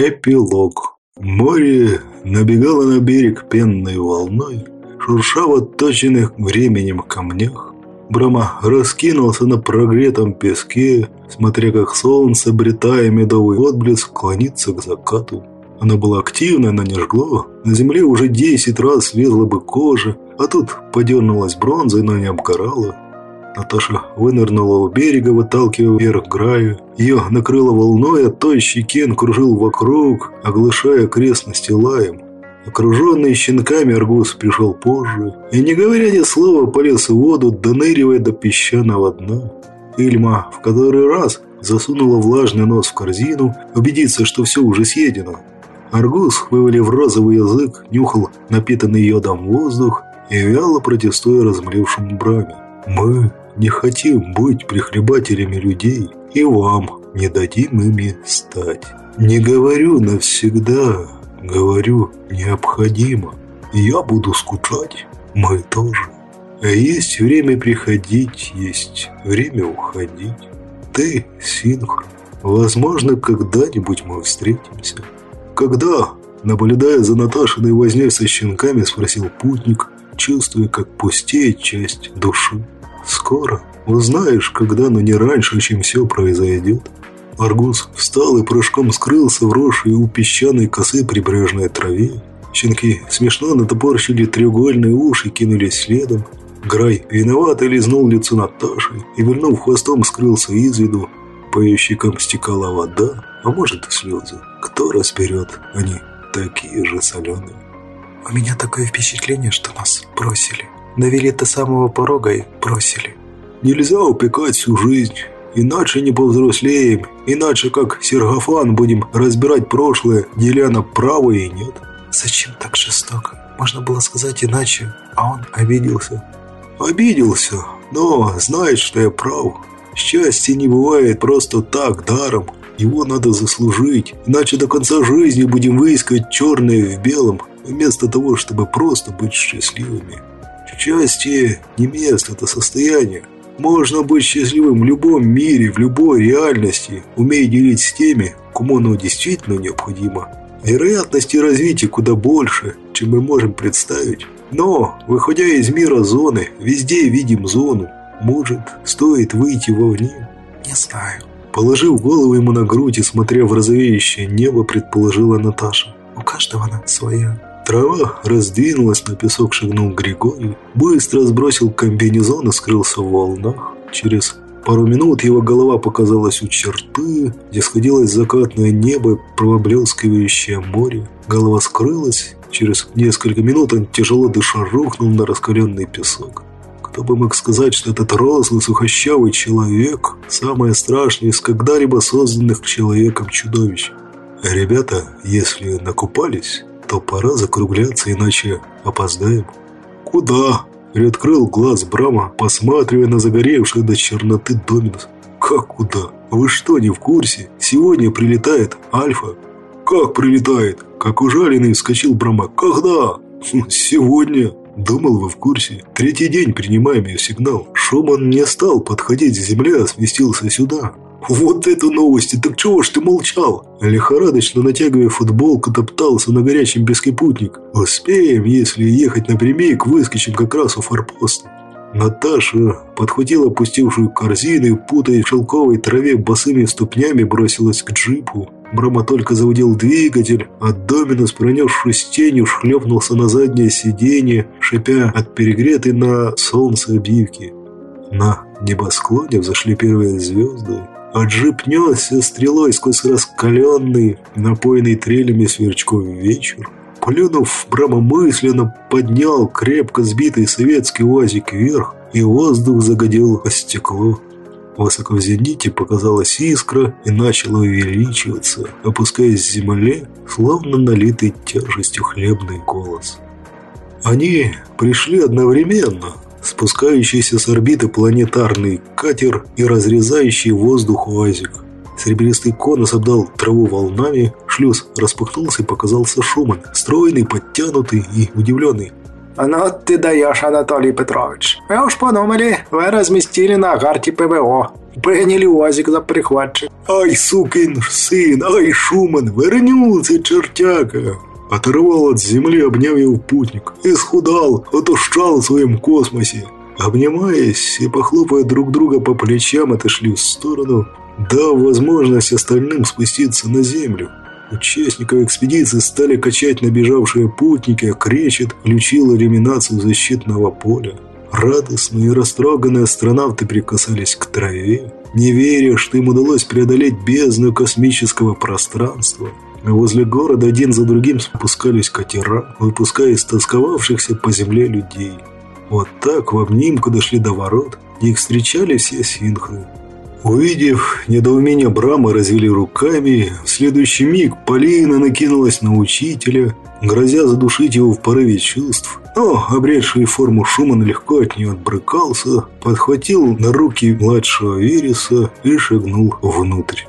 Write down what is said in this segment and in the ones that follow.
Эпилог. Море набегало на берег пенной волной, шурша в отточенных временем камнях. Брама раскинулся на прогретом песке, смотря как солнце, обретая медовый отблеск, клонится к закату. Она была активная, но не жгло. На земле уже десять раз слезла бы кожа, а тут подернулась бронзой, но не обгорала. Наташа вынырнула у берега, выталкивая вверх Граю. Ее накрыло волной, а тощий Кен кружил вокруг, оглашая окрестности лаем. Окруженный щенками аргус пришел позже и, не говоря ни слова, полез в воду, доныривая до песчаного дна. Ильма в который раз засунула влажный нос в корзину, убедиться, что все уже съедено. Аргус, вывалив розовый язык, нюхал напитанный йодом воздух и вяло протестуя размлевшему браме. «Мы не хотим быть прихлебателями людей, и вам не дадим ими стать. Не говорю навсегда, говорю необходимо. Я буду скучать, мы тоже. А есть время приходить, есть время уходить. Ты, Синхр, возможно, когда-нибудь мы встретимся. Когда, наблюдая за Наташиной возней со щенками, спросил путник, чувствуя, как пустеет часть души. Скоро. Узнаешь, когда, но не раньше, чем все произойдет. Аргус встал и прыжком скрылся в росшей у песчаной косы прибрежной траве. Щенки смешно натопорщили треугольные уши и кинулись следом. Грай виновато лизнул лицо Наташи и, вильнув хвостом, скрылся из виду. По ее щекам стекала вода, а может и слезы. Кто разберет, они такие же соленые. У меня такое впечатление, что нас бросили довели до самого порога и бросили. Нельзя упекать всю жизнь, иначе не повзрослеем, иначе как Сергофан будем разбирать прошлое, деля на право и нет. Зачем так жестоко? Можно было сказать иначе, а он обиделся. Обиделся, но знает, что я прав. Счастье не бывает просто так, даром. Его надо заслужить, иначе до конца жизни будем выискивать черное в белом, вместо того, чтобы просто быть счастливыми. Счастье не место, это состояние. Можно быть счастливым в любом мире, в любой реальности, умея делить с теми, кому оно действительно необходимо. Вероятности развития куда больше, чем мы можем представить. Но, выходя из мира зоны, везде видим зону. Может, стоит выйти вовне? Не знаю. Положив голову ему на грудь и смотря в розовеющее небо, предположила Наташа. У каждого она своя. Трава раздвинулась, на песок шагнул Григорий, быстро сбросил комбинезон и скрылся в волнах. Через пару минут его голова показалась у черты, где сходилось закатное небо, проблескивающее море. Голова скрылась, через несколько минут он тяжело дыша рухнул на раскаленный песок. Кто бы мог сказать, что этот рослый, сухощавый человек – самое страшное из когда-либо созданных человеком чудовищ. Ребята, если накупались, то пора закругляться, иначе опоздаем. Куда? Приоткрыл глаз Брама, посматривая на загоревший до черноты Доминус. Как куда? Вы что, не в курсе? Сегодня прилетает Альфа. Как прилетает? Как ужаленный вскочил Брама. Когда? «Хм, сегодня. Думал, вы в курсе. Третий день принимаем ее сигнал. Шуман не стал подходить с земли, а сместился сюда. «Вот это новости! Так чего ж ты молчал?» Лихорадочно натягивая футболку, топтался на горячем песке путник. «Успеем, если ехать напрямик, выскочим как раз у форпоста». Наташа подхватила опустившую корзину и, путая в шелковой траве босыми ступнями, бросилась к джипу. Брама только заводил двигатель, а Доминус, пронесшись тенью, шлепнулся на заднее сиденье, шипя от перегретой на солнце обивки. На небосклоне взошли первые звезды, а джип несся стрелой сквозь раскаленный, напоенный трелями сверчков вечер. Плюнув, Брама мысленно поднял крепко сбитый советский УАЗик вверх, и воздух загодел о стекло. Высоко в зените показалась искра и начала увеличиваться, опускаясь с земли, словно налитый тяжестью хлебный голос. Они пришли одновременно, спускающийся с орбиты планетарный катер и разрезающий воздух УАЗик. Серебристый конус обдал траву волнами, шлюз распахнулся и показался Шуман, стройный, подтянутый и удивленный. «Ну ты даешь, Анатолий Петрович. Мы уж подумали, вы разместили на карте ПВО. Приняли УАЗик за прихватчик. Ай, сукин сын, ай, Шуман, вернулся чертяка. Оторвал от земли, обняв его путник. Исхудал, отушал в своем космосе. Обнимаясь и похлопая друг друга по плечам, отошли в сторону, дав возможность остальным спуститься на землю. Участников экспедиции стали качать набежавшие путники, а Кречет включил элиминацию защитного поля. Радостные и растроганные астронавты прикасались к траве, не веря, что им удалось преодолеть бездну космического пространства. Возле города один за другим спускались катера, выпуская истосковавшихся по земле людей. Вот так в обнимку дошли до ворот, их встречали все синхры. Увидев недоумение Брама, развели руками. В следующий миг Полина накинулась на учителя, грозя задушить его в порыве чувств. Но, обретший форму Шуман легко от нее отбрыкался, подхватил на руки младшего Вереса и шагнул внутрь.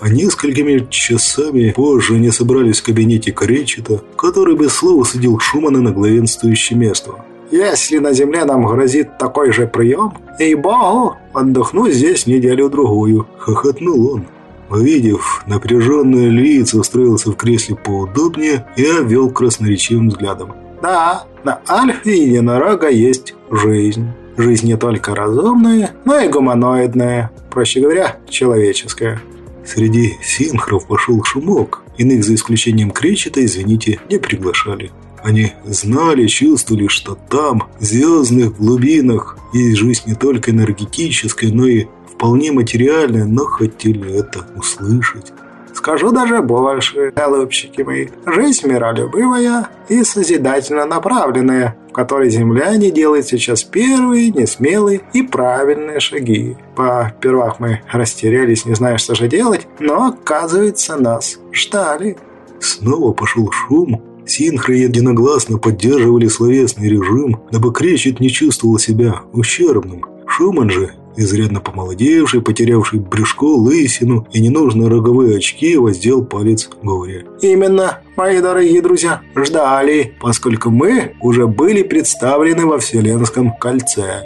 А несколькими часами позже они собрались в кабинете Кречета, который без слова садил Шумана на главенствующее место. Если на земле нам грозит такой же прием, ей-богу, отдохну здесь неделю-другую», — хохотнул он. Увидев напряженные лица, устроился в кресле поудобнее и обвел красноречивым взглядом. «Да, на Альфе единорога есть жизнь. Жизнь не только разумная, но и гуманоидная, проще говоря, человеческая». Среди синхров пошел шумок. Иных, за исключением кречета, извините, не приглашали. Они знали, чувствовали, что там, в звездных глубинах, есть жизнь не только энергетическая, но и вполне материальная, но хотели это услышать. Скажу даже больше, голубчики мои. Жизнь миролюбивая и созидательно направленная, в которой земляне делают сейчас первые, несмелые и правильные шаги. По-первых, мы растерялись, не зная, что же делать, но, оказывается, нас ждали. Снова пошел шум, Синхры единогласно поддерживали словесный режим, дабы Кречет не чувствовал себя ущербным. Шуман же, изрядно помолодевший, потерявший брюшко, лысину и ненужные роговые очки, воздел палец горе. «Именно, мои дорогие друзья, ждали, поскольку мы уже были представлены во Вселенском кольце».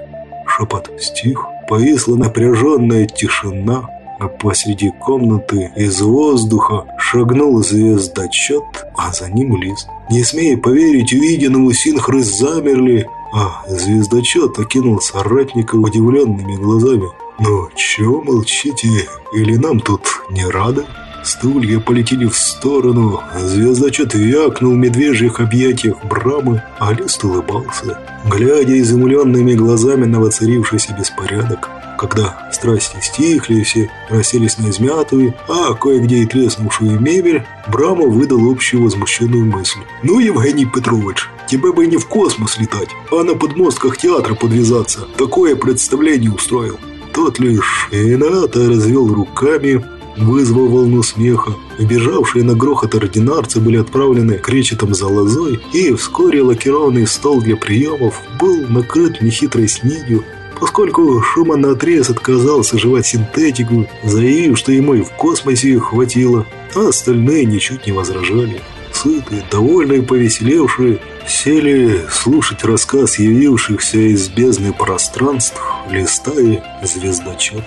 Шепот стих, повисла напряженная тишина, а посреди комнаты из воздуха шагнул звездочет, а за ним лист. Не смея поверить увиденному, синхры замерли, а звездочет окинул соратника удивленными глазами. «Ну, чего молчите? Или нам тут не рады?» Стулья полетели в сторону, звездочет вякнул в медвежьих объятиях Брамы, а Лист улыбался, глядя изумленными глазами на воцарившийся беспорядок. Когда страсти стихли, все расселись на измятую, а кое-где и треснувшую мебель, Брама выдал общую возмущенную мысль. «Ну, Евгений Петрович, тебе бы не в космос летать, а на подмостках театра подвязаться. Такое представление устроил». Тот лишь Ината развел руками, вызвал волну смеха. Убежавшие на грохот ординарцы были отправлены кречетом за лозой, и вскоре лакированный стол для приемов был накрыт нехитрой снидью, поскольку Шуман наотрез отказался жевать синтетику, заявив, что ему и в космосе хватило, а остальные ничуть не возражали. Сытые, довольные, повеселевшие, сели слушать рассказ явившихся из бездны пространств, листая звездочеты.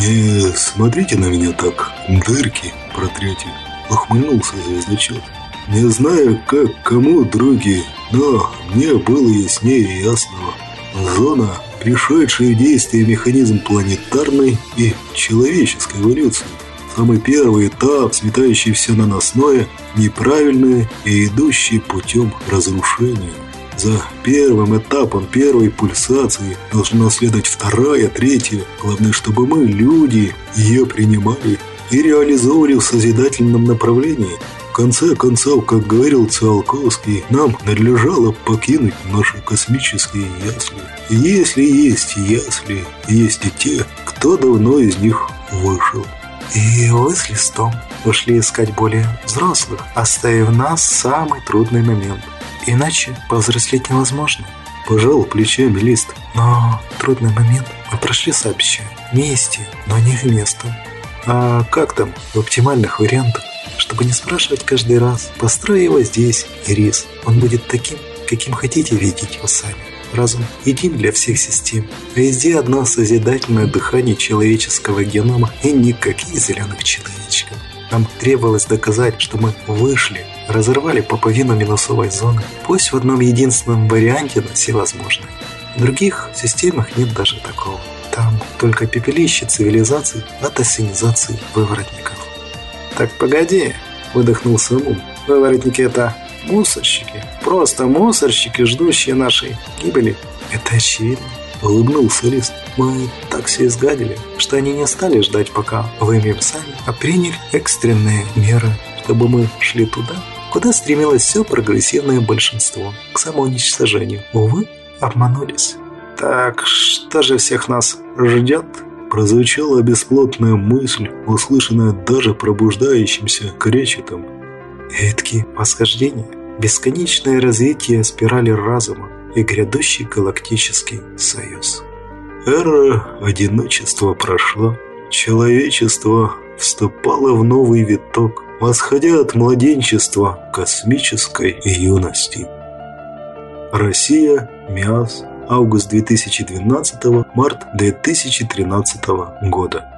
«Не смотрите на меня так, дырки протрете», — охмыльнулся звездочет. «Не знаю, как кому, други, но мне было яснее ясного. Зона пришедший в действие механизм планетарной и человеческой эволюции. Самый первый этап, сметающий все наносное, неправильное и идущий путем разрушения. За первым этапом первой пульсации должна следовать вторая, третья. Главное, чтобы мы, люди, ее принимали и реализовывали в созидательном направлении – в конце концов, как говорил Циолковский, нам надлежало покинуть наши космические ясли. И если есть ясли, есть и те, кто давно из них вышел. И вы с листом ушли искать более взрослых, оставив нас самый трудный момент. Иначе повзрослеть невозможно. Пожал плечами лист. Но трудный момент мы прошли сообща. Вместе, но не вместо. А как там в оптимальных вариантах? чтобы не спрашивать каждый раз, построй его здесь, Ирис. Он будет таким, каким хотите видеть его сами. Разум един для всех систем. Везде одно созидательное дыхание человеческого генома и никаких зеленых человечков. Нам требовалось доказать, что мы вышли, разорвали поповину минусовой зоны, пусть в одном единственном варианте, но всевозможно. В других системах нет даже такого. Там только пепелище цивилизаций от ассенизации выворотников. «Так погоди», – выдохнул Самум. «Выворотники – это мусорщики. Просто мусорщики, ждущие нашей гибели». «Это очевидно», – улыбнулся Лист. «Мы так все изгадили, что они не стали ждать, пока вымем сами, а приняли экстренные меры, чтобы мы шли туда, куда стремилось все прогрессивное большинство, к самоуничтожению. Увы, обманулись». «Так что же всех нас ждет?» Прозвучала бесплотная мысль, услышанная даже пробуждающимся кречетом. Эдки восхождение, бесконечное развитие спирали разума и грядущий галактический союз. Эра одиночества прошла, человечество вступало в новый виток, восходя от младенчества космической юности. Россия, МИАС, август 2012, март 2013 года.